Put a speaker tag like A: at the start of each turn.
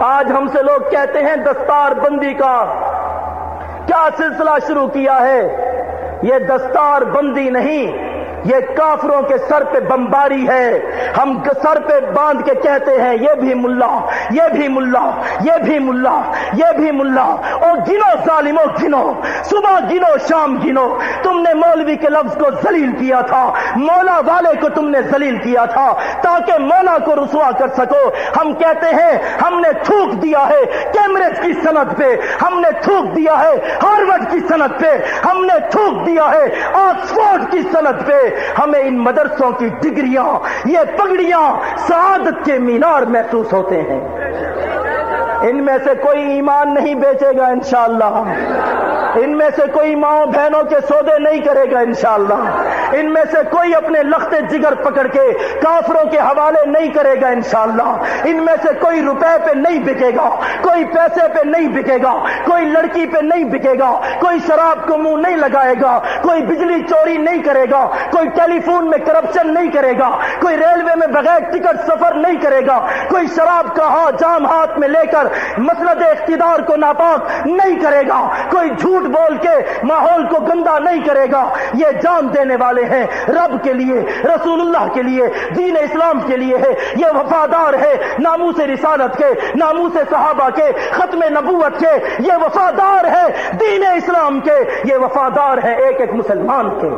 A: آج ہم سے لوگ کہتے ہیں دستار بندی کا۔ کیا سلسلہ شروع کیا ہے؟ یہ دستار بندی نہیں۔ یہ کافروں کے سر پہ بمباری ہے۔ ہم سر پہ باندھ کے کہتے ہیں، یہ بھی ملا، یہ بھی ملا، یہ بھی ملا، یہ بھی ملا۔ اور گنو ظالموں گنو۔ صبح گنو، شام گنو۔ تم نے مولوی کے لفظ کو ذلیل کیا تھا۔ مولا والے کو تم نے ذلیل کیا تھا۔ تاکہ مولا کو رسوا کر سکو۔ ہم کہتے ہیں، ہم نے تھوک دیا ہے کیمریج کی صنعت پہ۔ ہم نے تھوک دیا ہے ہارورڈ کی صنعت پہ۔ ہم نے تھوک دیا ہے آکسفورڈ کی صنعت پہ۔ ہمیں ان مدرسوں کی ڈگریاں، یہ پگڑیاں سعادت کے مینار محسوس ہوتے ہیں۔ ان میں سے کوئی ایمان نہیں بیچے گا انشاءاللہ۔ ان میں سے کوئی ماں بہنوں کے سودے نہیں کرے گا انشاءاللہ۔ ان میں سے کوئی اپنے لخت جگر پکڑ کے کافروں کے حوالے نہیں کرے گا انشاءاللہ۔ ان میں سے کوئی روپے پہ نہیں بکے گا، کوئی پیسے پہ نہیں بکے گا، کوئی لڑکی پہ نہیں بکے گا، کوئی شراب کو منہ نہیں لگائے گا، کوئی بجلی چوری نہیں کرے گا، کوئی ٹیلی فون میں کرپشن نہیں کرے گا کوئی ریلوے میں بغیر ٹکٹ سفر نہیں کرے گا، کوئی شراب کا ہاتھ جام ہاتھ میں لے کر مسلط اقتدار کو ناپاک نہیں کرے گا، کوئی جھوٹ بول کے ماحول کو گندا نہیں کرے گا۔ یہ جان دینے والے ہیں، رب کے لیے، رسول اللہ کے لیے، دین اسلام کے لیے ہے۔ یہ وفادار ہے نامو سے رسالت کے نامو سے صحابہ کے، ختم نبوت کے۔ یہ وفادار ہے دین اسلام کے۔ یہ وفادار ہے ایک ایک مسلمان کے۔